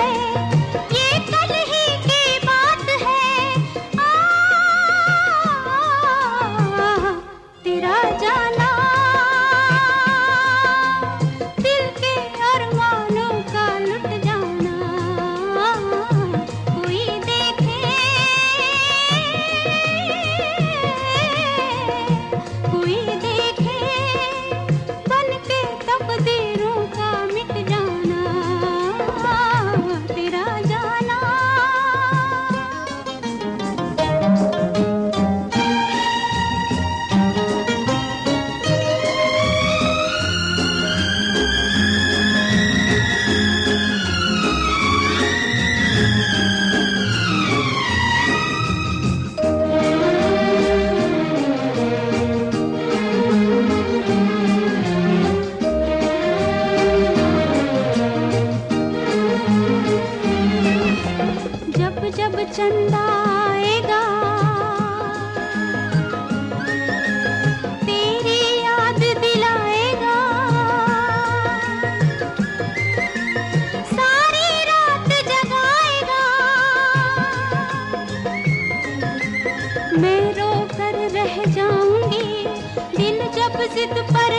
है जब जब चंदा आएगा। तेरी याद दिलाएगा। सारी रात जगाएगा। मैं रोकर रह जाऊँगी दिल जब जिद पर